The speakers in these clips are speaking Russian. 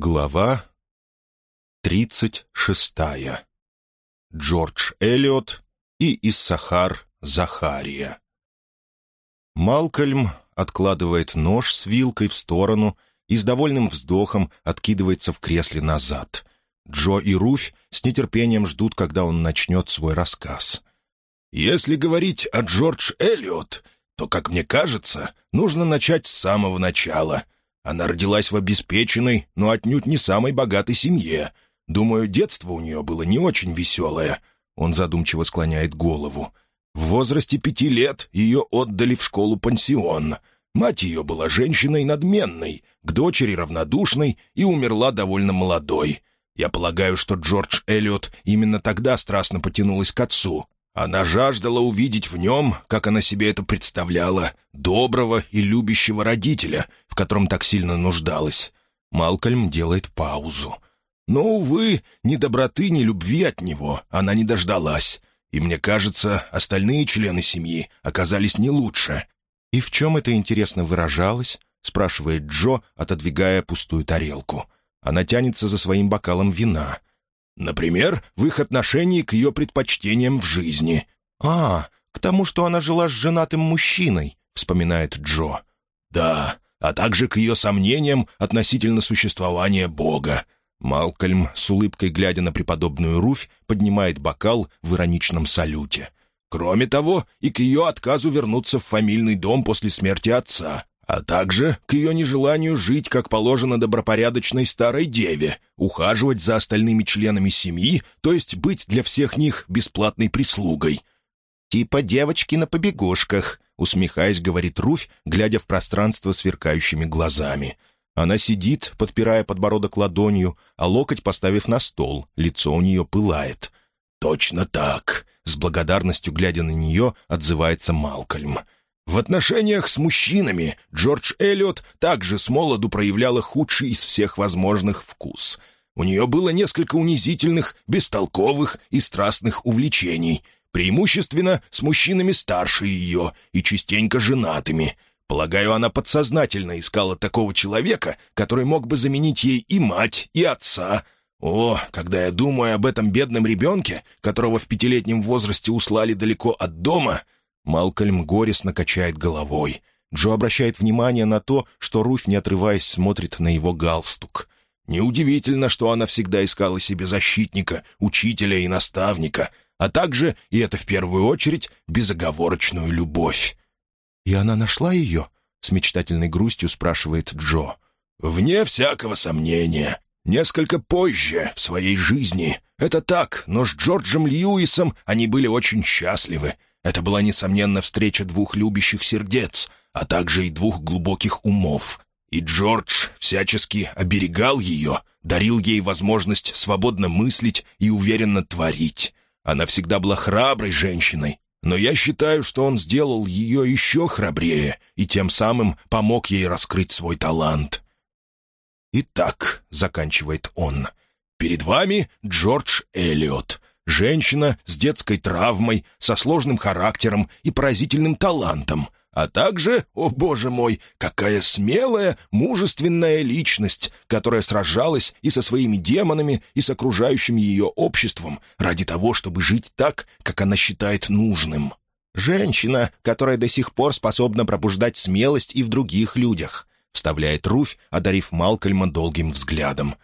Глава тридцать шестая. Джордж Эллиот и Иссахар Захария. Малкольм откладывает нож с вилкой в сторону и с довольным вздохом откидывается в кресле назад. Джо и Руфь с нетерпением ждут, когда он начнет свой рассказ. «Если говорить о Джордж Эллиот, то, как мне кажется, нужно начать с самого начала — она родилась в обеспеченной, но отнюдь не самой богатой семье. Думаю, детство у нее было не очень веселое. Он задумчиво склоняет голову. В возрасте пяти лет ее отдали в школу-пансион. Мать ее была женщиной надменной, к дочери равнодушной и умерла довольно молодой. Я полагаю, что Джордж Эллиот именно тогда страстно потянулась к отцу. Она жаждала увидеть в нем, как она себе это представляла, доброго и любящего родителя, в котором так сильно нуждалась. Малкольм делает паузу. Но, увы, ни доброты, ни любви от него она не дождалась. И, мне кажется, остальные члены семьи оказались не лучше. «И в чем это, интересно, выражалось?» — спрашивает Джо, отодвигая пустую тарелку. Она тянется за своим бокалом вина. Например, в их отношении к ее предпочтениям в жизни. «А, к тому, что она жила с женатым мужчиной», — вспоминает Джо. «Да, а также к ее сомнениям относительно существования Бога». Малкольм, с улыбкой глядя на преподобную Руфь, поднимает бокал в ироничном салюте. Кроме того, и к ее отказу вернуться в фамильный дом после смерти отца а также к ее нежеланию жить, как положено добропорядочной старой деве, ухаживать за остальными членами семьи, то есть быть для всех них бесплатной прислугой. «Типа девочки на побегушках», — усмехаясь, говорит Руфь, глядя в пространство сверкающими глазами. Она сидит, подпирая подбородок ладонью, а локоть поставив на стол, лицо у нее пылает. «Точно так», — с благодарностью глядя на нее, отзывается Малкольм. В отношениях с мужчинами Джордж Эллиот также с молоду проявляла худший из всех возможных вкус. У нее было несколько унизительных, бестолковых и страстных увлечений, преимущественно с мужчинами старше ее и частенько женатыми. Полагаю, она подсознательно искала такого человека, который мог бы заменить ей и мать, и отца. О, когда я думаю об этом бедном ребенке, которого в пятилетнем возрасте услали далеко от дома — Малкольм горестно качает головой. Джо обращает внимание на то, что Руфь, не отрываясь, смотрит на его галстук. Неудивительно, что она всегда искала себе защитника, учителя и наставника, а также, и это в первую очередь, безоговорочную любовь. «И она нашла ее?» — с мечтательной грустью спрашивает Джо. «Вне всякого сомнения. Несколько позже, в своей жизни. Это так, но с Джорджем Льюисом они были очень счастливы. Это была, несомненно, встреча двух любящих сердец, а также и двух глубоких умов. И Джордж всячески оберегал ее, дарил ей возможность свободно мыслить и уверенно творить. Она всегда была храброй женщиной, но я считаю, что он сделал ее еще храбрее и тем самым помог ей раскрыть свой талант. «Итак», — заканчивает он, — «перед вами Джордж Эллиот, Женщина с детской травмой, со сложным характером и поразительным талантом. А также, о боже мой, какая смелая, мужественная личность, которая сражалась и со своими демонами, и с окружающим ее обществом ради того, чтобы жить так, как она считает нужным. «Женщина, которая до сих пор способна пробуждать смелость и в других людях», вставляет Руфь, одарив Малкольма долгим взглядом.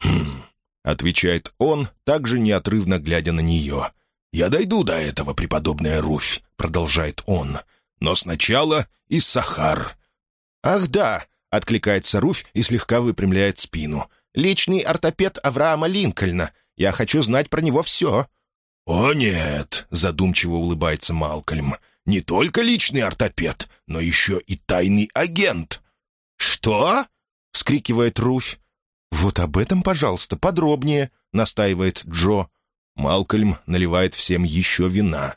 «Хм, — отвечает он, также неотрывно глядя на нее. «Я дойду до этого, преподобная Руфь», — продолжает он. «Но сначала и Сахар». «Ах да», — откликается Руфь и слегка выпрямляет спину. «Личный ортопед Авраама Линкольна. Я хочу знать про него все». «О нет», — задумчиво улыбается Малкольм. «Не только личный ортопед, но еще и тайный агент». «Что?» — вскрикивает Руфь. «Вот об этом, пожалуйста, подробнее», — настаивает Джо. Малкольм наливает всем еще вина.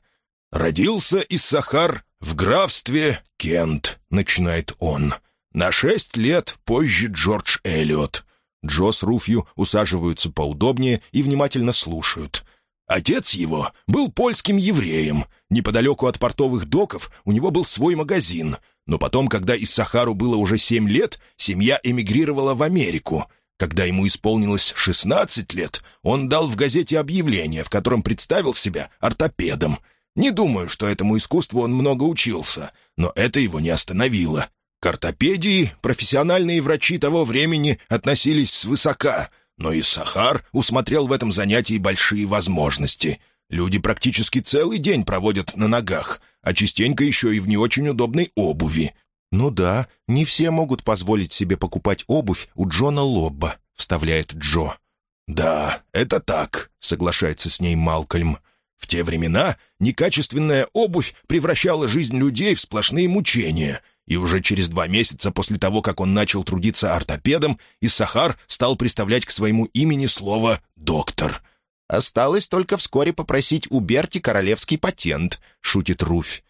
«Родился из Сахар в графстве Кент», — начинает он. «На шесть лет позже Джордж Эллиот». Джо с Руфью усаживаются поудобнее и внимательно слушают. Отец его был польским евреем. Неподалеку от портовых доков у него был свой магазин. Но потом, когда из было уже семь лет, семья эмигрировала в Америку. Когда ему исполнилось 16 лет, он дал в газете объявление, в котором представил себя ортопедом. Не думаю, что этому искусству он много учился, но это его не остановило. К ортопедии профессиональные врачи того времени относились свысока, но и Сахар усмотрел в этом занятии большие возможности. Люди практически целый день проводят на ногах, а частенько еще и в не очень удобной обуви. «Ну да, не все могут позволить себе покупать обувь у Джона Лобба», — вставляет Джо. «Да, это так», — соглашается с ней Малкольм. «В те времена некачественная обувь превращала жизнь людей в сплошные мучения, и уже через два месяца после того, как он начал трудиться ортопедом, Иссахар стал приставлять к своему имени слово «доктор». «Осталось только вскоре попросить у Берти королевский патент», — шутит Руфь.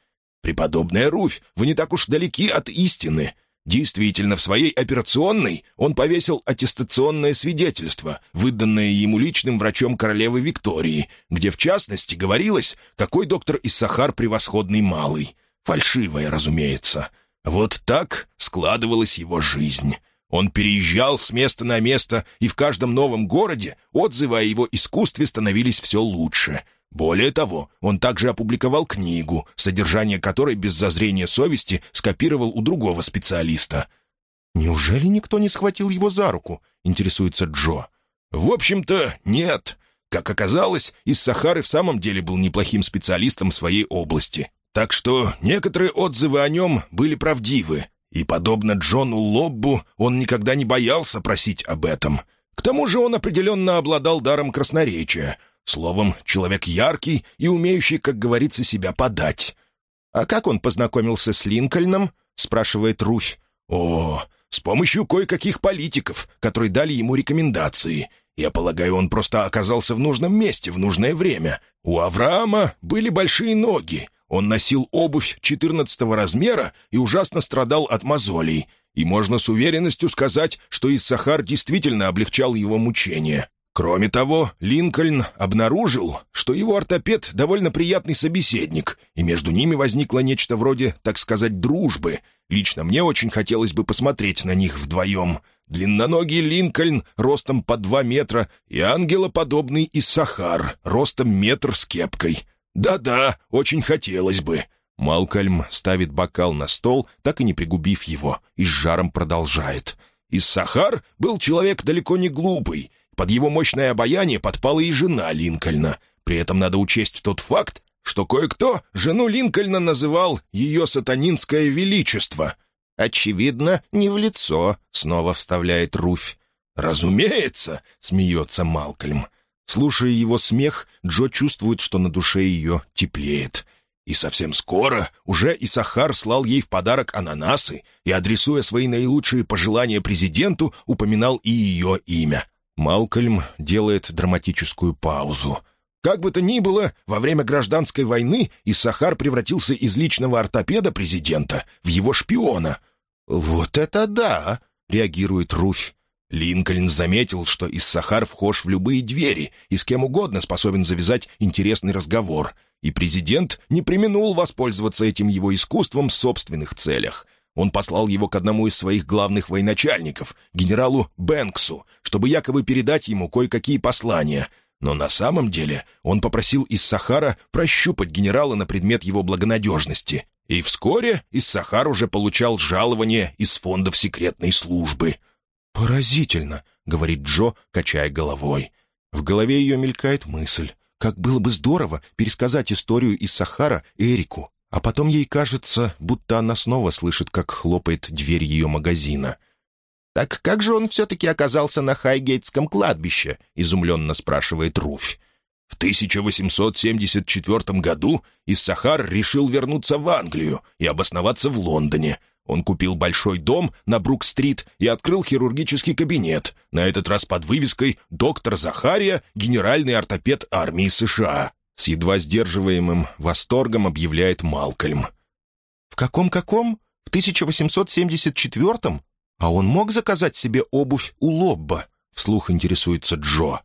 «Преподобная Руфь, вы не так уж далеки от истины. Действительно, в своей операционной он повесил аттестационное свидетельство, выданное ему личным врачом королевы Виктории, где, в частности, говорилось, какой доктор Иссахар превосходный малый. Фальшивое, разумеется. Вот так складывалась его жизнь. Он переезжал с места на место, и в каждом новом городе отзывы о его искусстве становились все лучше. Более того, он также опубликовал книгу, содержание которой без зазрения совести скопировал у другого специалиста. «Неужели никто не схватил его за руку?» — интересуется Джо. «В общем-то, нет. Как оказалось, из Сахары в самом деле был неплохим специалистом в своей области. Так что некоторые отзывы о нем были правдивы, и, подобно Джону Лоббу, он никогда не боялся просить об этом. К тому же он определенно обладал даром красноречия. Словом, человек яркий и умеющий, как говорится, себя подать. «А как он познакомился с Линкольном?» — спрашивает Руфь. «О, с помощью кое-каких политиков, которые дали ему рекомендации. Я полагаю, он просто оказался в нужном месте в нужное время. У Авраама были большие ноги, он носил обувь 14 размера и ужасно страдал от мозолей. И можно с уверенностью сказать, что Иссахар действительно облегчал его мучения. Кроме того, Линкольн обнаружил, что его ортопед довольно приятный собеседник, и между ними возникло нечто вроде, так сказать, дружбы. Лично мне очень хотелось бы посмотреть на них вдвоем. Длинноногий Линкольн ростом по два метра и ангелоподобный Иссахар ростом метр с кепкой. «Да-да, очень хотелось бы». Малкольм ставит бокал на стол, так и не пригубив его, и с жаром продолжает. «Иссахар был человек далеко не глупый. Под его мощное обаяние подпала и жена Линкольна. При этом надо учесть тот факт, что кое-кто жену Линкольна называл ее сатанинское величество». «Очевидно, не в лицо», — снова вставляет Руфь. «Разумеется», — смеется Малкольм. Слушая его смех, Джо чувствует, что на душе ее теплеет. И совсем скоро уже Исахар слал ей в подарок ананасы и, адресуя свои наилучшие пожелания президенту, упоминал и ее имя. Малкольм делает драматическую паузу. Как бы то ни было, во время гражданской войны Исахар превратился из личного ортопеда президента в его шпиона. «Вот это да!» — реагирует Руфь. Линкольн заметил, что Иссахар вхож в любые двери и с кем угодно способен завязать интересный разговор, и президент не применул воспользоваться этим его искусством в собственных целях. Он послал его к одному из своих главных военачальников, генералу Бэнксу, чтобы якобы передать ему кое-какие послания. Но на самом деле он попросил Иссахара прощупать генерала на предмет его благонадежности. И вскоре Иссахар уже получал жалование из фондов секретной службы — «Поразительно», — говорит Джо, качая головой. В голове ее мелькает мысль. Как было бы здорово пересказать историю из Сахара Эрику, а потом ей кажется, будто она снова слышит, как хлопает дверь ее магазина. «Так как же он все-таки оказался на Хайгейтском кладбище?» — изумленно спрашивает Руфь. В 1874 году Иссахар решил вернуться в Англию и обосноваться в Лондоне. Он купил большой дом на Брук-стрит и открыл хирургический кабинет, на этот раз под вывеской «Доктор Захария, генеральный ортопед армии США». С едва сдерживаемым восторгом объявляет Малкольм. «В каком-каком? В 1874-м? А он мог заказать себе обувь у Лобба?» — вслух интересуется Джо.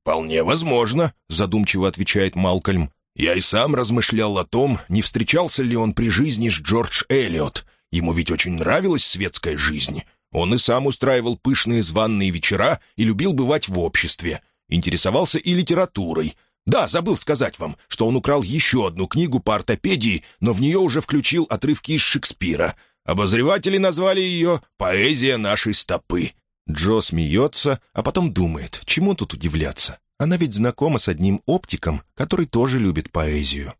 «Вполне возможно», — задумчиво отвечает Малкольм. «Я и сам размышлял о том, не встречался ли он при жизни с Джордж Эллиот, Ему ведь очень нравилась светская жизнь. Он и сам устраивал пышные званные вечера и любил бывать в обществе. Интересовался и литературой. Да, забыл сказать вам, что он украл еще одну книгу по ортопедии, но в нее уже включил отрывки из Шекспира. Обозреватели назвали ее «Поэзия нашей стопы». Джо смеется, а потом думает, чему тут удивляться. Она ведь знакома с одним оптиком, который тоже любит поэзию.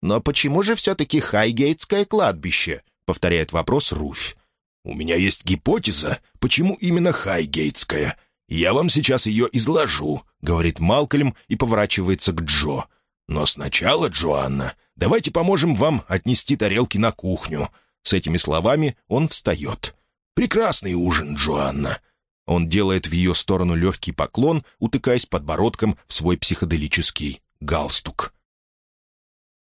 «Но почему же все-таки Хайгейтское кладбище?» — повторяет вопрос Руфь. «У меня есть гипотеза, почему именно Хайгейтское. Я вам сейчас ее изложу», — говорит Малкольм и поворачивается к Джо. «Но сначала, Джоанна, давайте поможем вам отнести тарелки на кухню». С этими словами он встает. «Прекрасный ужин, Джоанна». Он делает в ее сторону легкий поклон, утыкаясь подбородком в свой психоделический галстук.